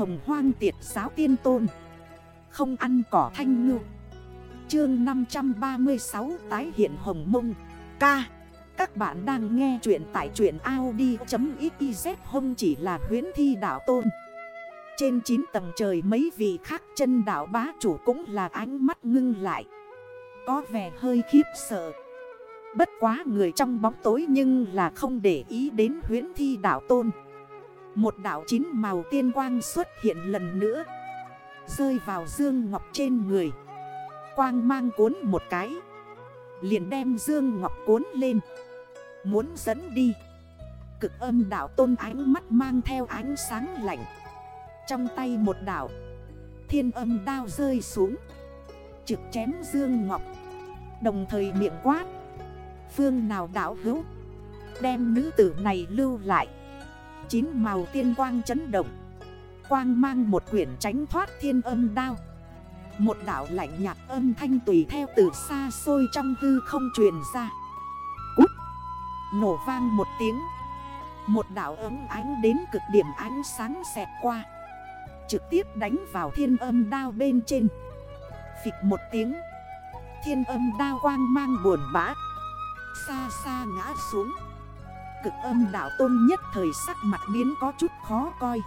hồng hoang tiệt giáo tiên tôn. Không ăn cỏ thanh ngư. Chương 536 tái hiện hồng mông. Ca, Các bạn đang nghe chuyện tại chuyện Audi.xyz Không chỉ là huyến thi đảo tôn. Trên 9 tầng trời mấy vị khác chân đảo bá chủ cũng là ánh mắt ngưng lại. Có vẻ hơi khiếp sợ. Bất quá người trong bóng tối nhưng là không để ý đến huyến thi đảo tôn. Một đảo chín màu tiên quang xuất hiện lần nữa. Rơi vào Dương Ngọc trên người. Quang mang cuốn một cái. Liền đem Dương Ngọc cuốn lên. Muốn dẫn đi. Cực âm đảo tôn ánh mắt mang theo ánh sáng lạnh. Trong tay một đảo. Thiên âm đao rơi xuống. Trực chém Dương Ngọc. Đồng thời miệng quát. Phương nào đảo hữu? Đem nữ tử này lưu lại. Chín màu tiên quang chấn động. Quang mang một quyển tránh thoát thiên âm đao. Một đảo lạnh nhạt âm thanh tùy theo từ xa xôi trong hư không truyền ra. Út, Nổ vang một tiếng. Một đảo ấm ánh đến cực điểm ánh sáng xẹt qua. Trực tiếp đánh vào thiên âm đao bên trên. Phịch một tiếng. Thiên âm đao quang mang buồn bã. Xa xa ngã xuống. Cực âm đảo tôn nhất thời sắc mặt biến có chút khó coi.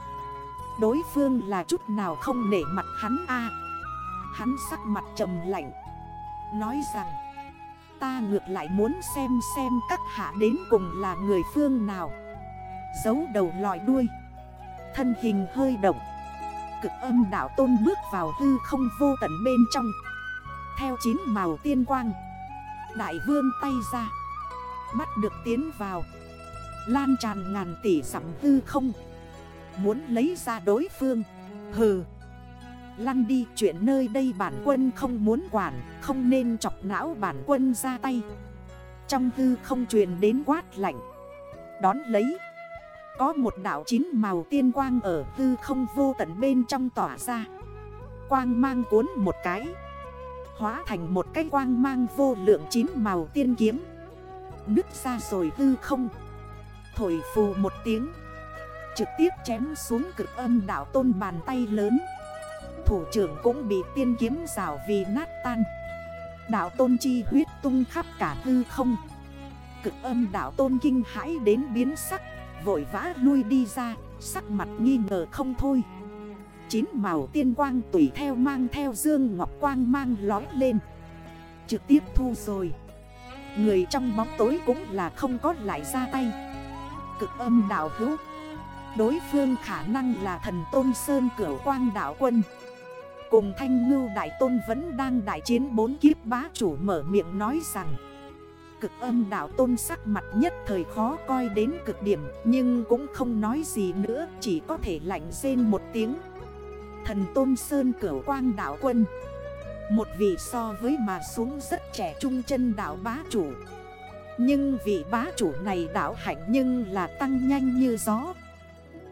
Đối phương là chút nào không nể mặt hắn a? Hắn sắc mặt trầm lạnh, Nói rằng, Ta ngược lại muốn xem xem các hạ đến cùng là người phương nào. Giấu đầu lòi đuôi, Thân hình hơi động, Cực âm đảo tôn bước vào hư không vô tận bên trong. Theo chín màu tiên quang, Đại vương tay ra Bắt được tiến vào. Lan tràn ngàn tỷ sắm hư không. Muốn lấy ra đối phương. Hừ. Lăn đi, chuyện nơi đây bản quân không muốn quản, Không nên chọc não bản quân ra tay. Trong hư không truyền đến quát lạnh. Đón lấy. Có một đảo chín màu tiên quang ở hư không vô tận bên trong tỏa ra. Quang mang cuốn một cái. Hóa thành một cái quang mang vô lượng chín màu tiên kiếm. Nứt ra rồi hư không. Thổi phù một tiếng. Trực tiếp chém xuống cực âm đảo tôn bàn tay lớn. Thủ trưởng cũng bị tiên kiếm rào vì nát tan. Đảo tôn chi huyết tung khắp cả hư không. Cực âm đảo tôn kinh hãi đến biến sắc, Vội vã lui đi ra, Sắc mặt nghi ngờ không thôi. Chín màu tiên quang tùy theo mang theo dương ngọc quang mang lói lên. Trực tiếp thu rồi. Người trong bóng tối cũng là không có lại ra tay. Cực âm đảo hữu. Đối phương khả năng là thần Tôn Sơn Cửu Quang đảo quân. Cùng Thanh Ngưu Đại Tôn vẫn đang đại chiến bốn kiếp bá chủ mở miệng nói rằng, Cực âm đảo Tôn sắc mặt nhất thời khó coi đến cực điểm, Nhưng cũng không nói gì nữa, chỉ có thể lạnh rên một tiếng. Thần Tôn Sơn Cửu Quang đảo quân. Một vị so với mà xuống rất trẻ trung chân đảo bá chủ. Nhưng vị bá chủ này đảo hạnh nhưng là tăng nhanh như gió.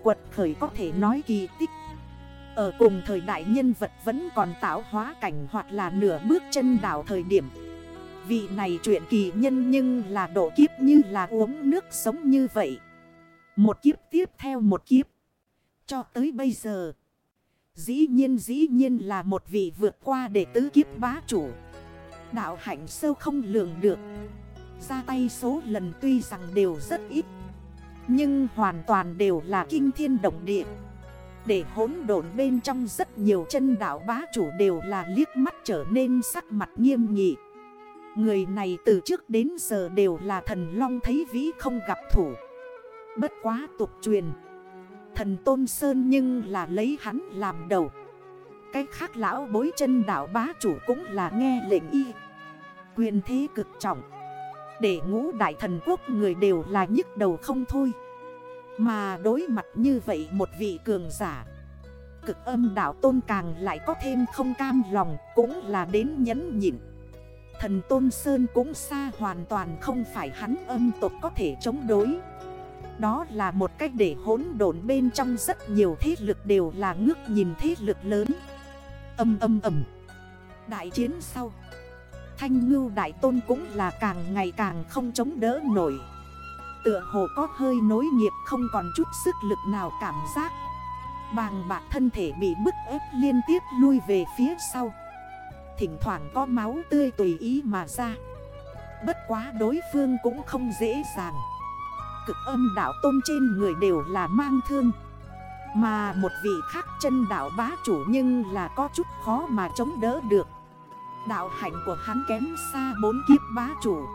Quật khởi có thể nói kỳ tích. Ở cùng thời đại nhân vật vẫn còn tạo hóa cảnh hoặc là nửa bước chân đảo thời điểm. Vị này chuyện kỳ nhân nhưng là độ kiếp như là uống nước sống như vậy. Một kiếp tiếp theo một kiếp. Cho tới bây giờ. Dĩ nhiên dĩ nhiên là một vị vượt qua để tứ kiếp bá chủ. Đạo hạnh sâu không lường được. Ra tay số lần tuy rằng đều rất ít, Nhưng hoàn toàn đều là kinh thiên động địa. Để hỗn độn bên trong rất nhiều chân đảo bá chủ đều là liếc mắt trở nên sắc mặt nghiêm nghị. Người này từ trước đến giờ đều là thần long thấy vĩ không gặp thủ. Bất quá tục truyền, Thần Tôn Sơn nhưng là lấy hắn làm đầu. Cách khác lão bối chân đảo bá chủ cũng là nghe lệnh y. Quyền thế cực trọng. Để ngũ đại thần quốc người đều là nhức đầu không thôi. Mà đối mặt như vậy một vị cường giả, Cực âm đảo tôn càng lại có thêm không cam lòng, Cũng là đến nhẫn nhịn. Thần Tôn Sơn cũng xa hoàn toàn không phải hắn âm tộc có thể chống đối. Đó là một cách để hỗn độn bên trong rất nhiều thế lực đều là ngước nhìn thế lực lớn. Âm âm âm Đại chiến sau Thanh ngưu đại tôn cũng là càng ngày càng không chống đỡ nổi. Tựa hồ có hơi nối nghiệp, không còn chút sức lực nào cảm giác. Bàng bạc thân thể bị bức ép liên tiếp lui về phía sau. Thỉnh thoảng có máu tươi tùy ý mà ra. Bất quá đối phương cũng không dễ dàng. Cực âm đảo tôn trên người đều là mang thương. Mà một vị khác chân đảo bá chủ nhưng là có chút khó mà chống đỡ được. Đạo hạnh của hắn kém xa bốn kiếp bá chủ.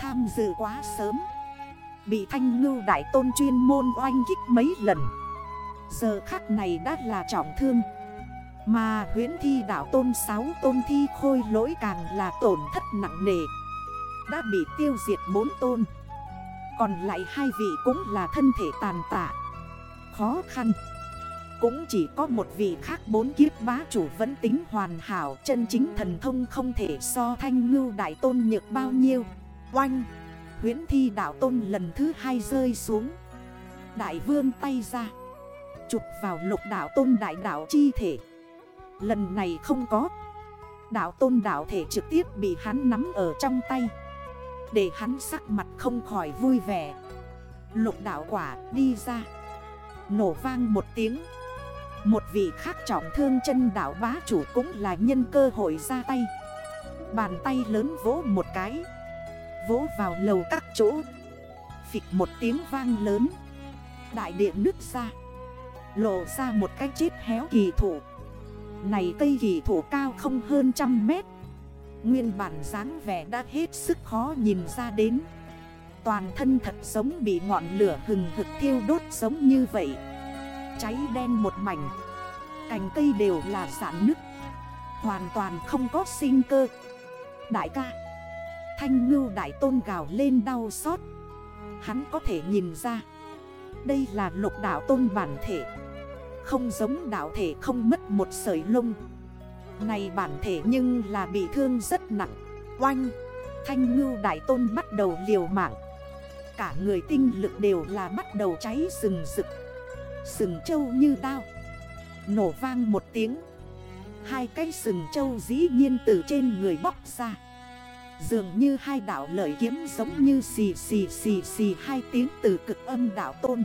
Tham dự quá sớm. Bị thanh ngưu đại tôn chuyên môn oanh kích mấy lần. Giờ khắc này đã là trọng thương. Mà huyến thi đảo tôn 6 tôn thi khôi lỗi càng là tổn thất nặng nề. Đã bị tiêu diệt 4 tôn. Còn lại hai vị cũng là thân thể tàn tạ. Khó khăn. Cũng chỉ có một vị khác bốn kiếp bá chủ vẫn tính hoàn hảo, Chân chính thần thông không thể so thanh ngưu đại tôn nhược bao nhiêu. Oanh! Huyến thi đảo tôn lần thứ hai rơi xuống. Đại vương tay ra. Chụp vào lục đảo tôn đại đảo chi thể. Lần này không có. Đảo tôn đảo thể trực tiếp bị hắn nắm ở trong tay. Để hắn sắc mặt không khỏi vui vẻ. Lục đảo quả đi ra. Nổ vang một tiếng. Một vị khác trọng thương chân đảo bá chủ cũng là nhân cơ hội ra tay. Bàn tay lớn vỗ một cái. Vỗ vào lầu các chỗ. Phịch một tiếng vang lớn. Đại điện nứt ra. Lộ ra một cái chết héo kỳ thủ. Này cây kỳ thủ cao không hơn trăm mét. Nguyên bản dáng vẻ đã hết sức khó nhìn ra đến. Toàn thân thật giống bị ngọn lửa hừng hực thiêu đốt giống như vậy. Cháy đen một mảnh. Cành cây đều là giãn nứt. Hoàn toàn không có sinh cơ. Đại ca. Thanh ngưu đại tôn gào lên đau xót. Hắn có thể nhìn ra. Đây là lục đảo tôn bản thể. Không giống đảo thể không mất một sợi lông. Này bản thể nhưng là bị thương rất nặng. Oanh. Thanh ngưu đại tôn bắt đầu liều mạng. Cả người tinh lực đều là bắt đầu cháy rừng rực. Sừng trâu như đao Nổ vang một tiếng. Hai cây sừng trâu dĩ nhiên từ trên người bóc ra. Dường như hai đảo lợi kiếm giống như xì xì xì xì hai tiếng từ cực âm đảo tôn.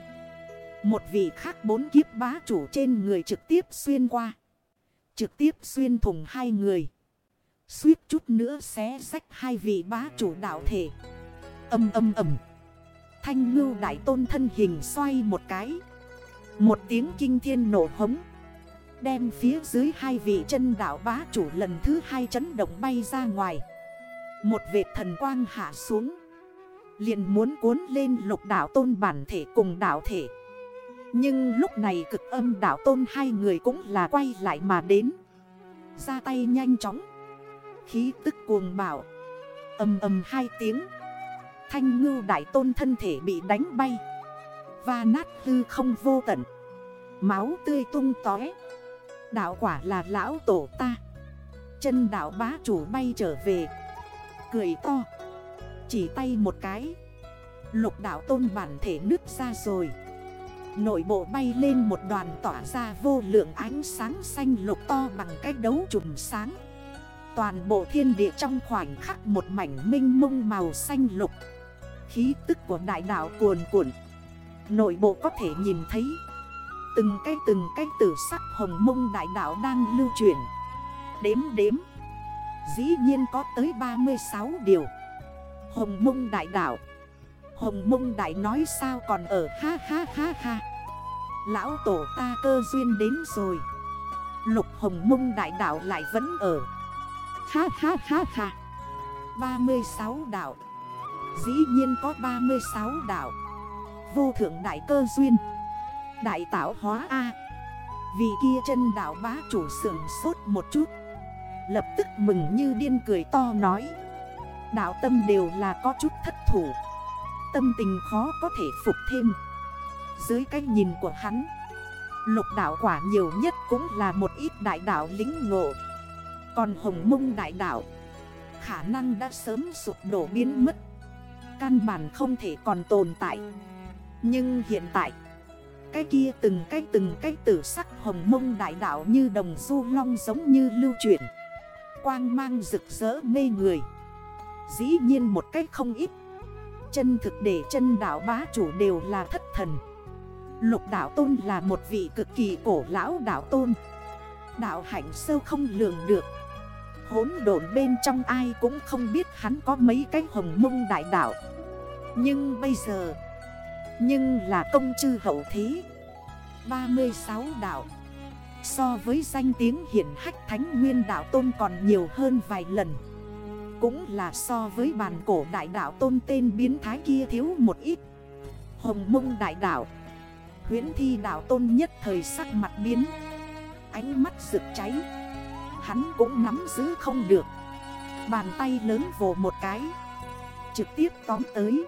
Một vị khác bốn kiếp bá chủ trên người trực tiếp xuyên qua. Trực tiếp xuyên thùng hai người. Suýt chút nữa xé sách hai vị bá chủ đảo thể. Âm âm âm Thanh ngưu đại tôn thân hình xoay một cái. Một tiếng kinh thiên nổ hống. Đem phía dưới hai vị chân đảo bá chủ lần thứ hai chấn động bay ra ngoài. Một vệt thần quang hạ xuống. Liền muốn cuốn lên lục đảo tôn bản thể cùng đảo thể. Nhưng lúc này cực âm đảo tôn hai người cũng là quay lại mà đến. Ra tay nhanh chóng. Khí tức cuồng bảo Âm âm hai tiếng. Thanh ngưu đại tôn thân thể bị đánh bay. Và nát hư không vô tận. Máu tươi tung tói Đạo quả là lão tổ ta. Chân đạo bá chủ bay trở về. Cười to. Chỉ tay một cái. Lục đạo tôn bản thể nứt ra rồi. Nội bộ bay lên một đoàn tỏa ra vô lượng ánh sáng xanh lục to bằng cái đấu trùm sáng. Toàn bộ thiên địa trong khoảnh khắc một mảnh minh mông màu xanh lục. Khí tức của đại đạo cuồn cuộn. Nội bộ có thể nhìn thấy. Từng cái từng cái tử sắc hồng mông đại đảo đang lưu chuyển Đếm đếm. Dĩ nhiên có tới 36 điều. Hồng mông đại đảo Hồng mông đại nói sao còn ở? Ha ha ha ha. Lão tổ ta cơ duyên đến rồi. Lục hồng mông đại đảo lại vẫn ở. Ha ha ha ha. 36 đảo Dĩ nhiên có 36 đảo Vô thượng đại cơ duyên. Đại tạo hóa A. Vì kia chân đảo bá chủ sưởng sốt một chút. Lập tức mừng như điên cười to nói. Đạo tâm đều là có chút thất thủ. Tâm tình khó có thể phục thêm. Dưới cái nhìn của hắn, Lục đảo quả nhiều nhất cũng là một ít đại đảo lính ngộ. Còn hồng mông đại đảo Khả năng đã sớm sụp đổ biến mất. Căn bản không thể còn tồn tại. Nhưng hiện tại, Cái kia từng cái từng cái tử sắc hồng mông đại đảo như đồng du long giống như lưu chuyển quang mang rực rỡ mê người. Dĩ nhiên một cách không ít. Chân thực để chân đảo bá chủ đều là thất thần. Lục đạo tôn là một vị cực kỳ cổ lão đạo tôn. Đạo hạnh sâu không lường được. Hốn độn bên trong ai cũng không biết hắn có mấy cái hồng mông đại đạo. Nhưng bây giờ nhưng là công chư hậu thế. 36 đạo. So với danh tiếng hiển hách thánh nguyên đạo tôn còn nhiều hơn vài lần. Cũng là so với bàn cổ đại đạo tôn tên biến thái kia thiếu một ít. Hồng mông đại đạo. Huyễn thi đạo tôn nhất thời sắc mặt biến. Ánh mắt rực cháy. Hắn cũng nắm giữ không được. Bàn tay lớn vồ một cái. Trực tiếp tóm tới.